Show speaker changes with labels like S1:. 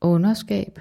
S1: underskab.